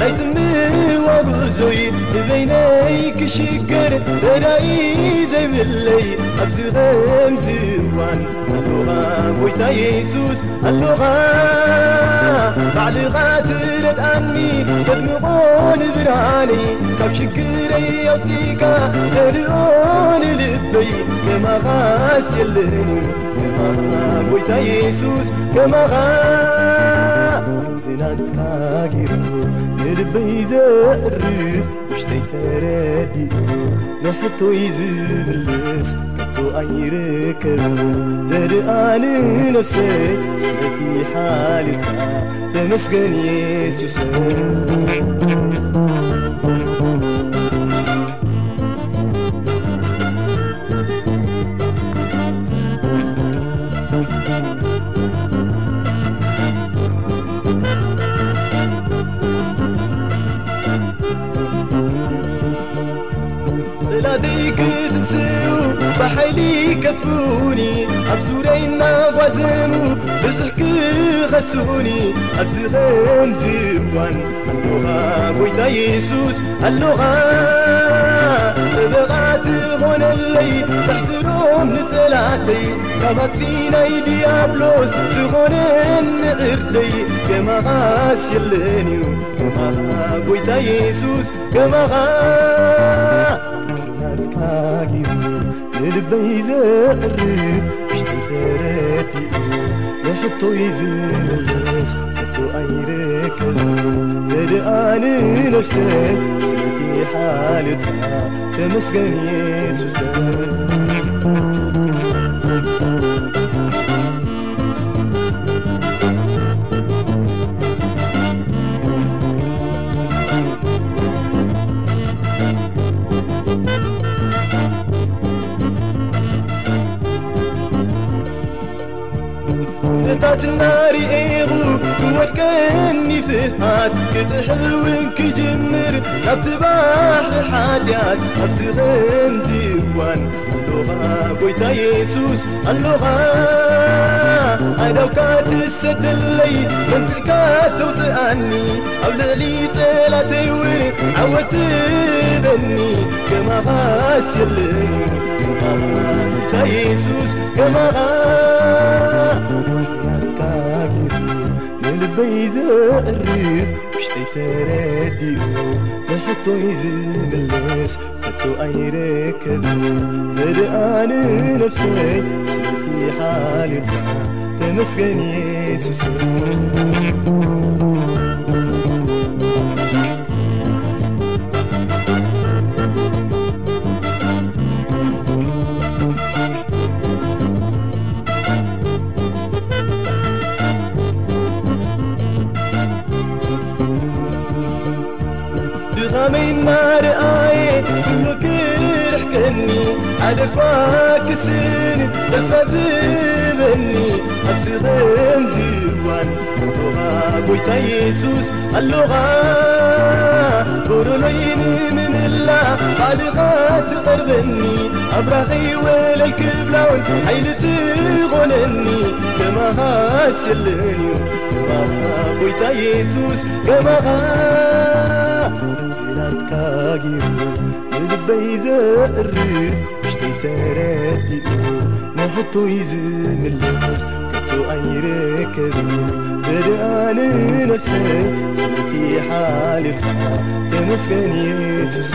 نيتمي وغزوي بيني كشكر. رأي زي ملي أبزغم زوان اللغة ويتا يسوس اللغة بعلغات ردأني يدمغون براني كاب شكري يوتيكا تريون لبي كما غاس يلني كما ويتا يسوس كما غاس ናትካ ጊሩ ንልበይ ዘዕርብ ውሽተይ ተረዲኡ ንሕቶይ ዝምልስ ከቶ ኣይርከቡ ዘርኣኒ ነፍሰይ ስለቲ ሓልካ ተመስገን የሱሰ بحيلي كتفوني أبزورينا غوازمو بزحك خسوني. أبزغم زيوان اللغة قويتا يسوس اللغة بغات غون اللي. تحذرهم نتلاتي كما فينا ديابلوس تغونن نغرتي كما غاس يلني كما قويتا يسوس كما غاس كاغيرو للبي زرب بشتي تردي لحطو يزملس فتو ايرك زرقان نفسك سمتي حالتها تمسكن يسوس فتات النار إيغو كوالكني فهات كتحلوين كجمر نبتباح حاديات. أبتغم زيوان اللغة قويتا يسوس اللغة أنا السد اللي من تحكات وتأني. أو لعلي تلاتي وري عوت بني. كما غاس يلي كما كما غاس للبي زرب وشتي تردي نحطو يزملس فتو ايركب زرقان نفسي سمتي حالتها تمسكن يسوس. منا رآي نكير حكني على فاكسين بس فازذني غيم زيوان. اللغة بويتا يسوس اللغة قرنيني من الله خالقات تطردني أبرخي ولا الكبلون حيلتي غنني كما غاسلني اللغة بويتا يسوس كما غاسلني كاغيرو للبي زرب بشتي تردي نحطو يزملس كتو ايركب زرقان نفسي سمتي حالتها تمسكن يسوس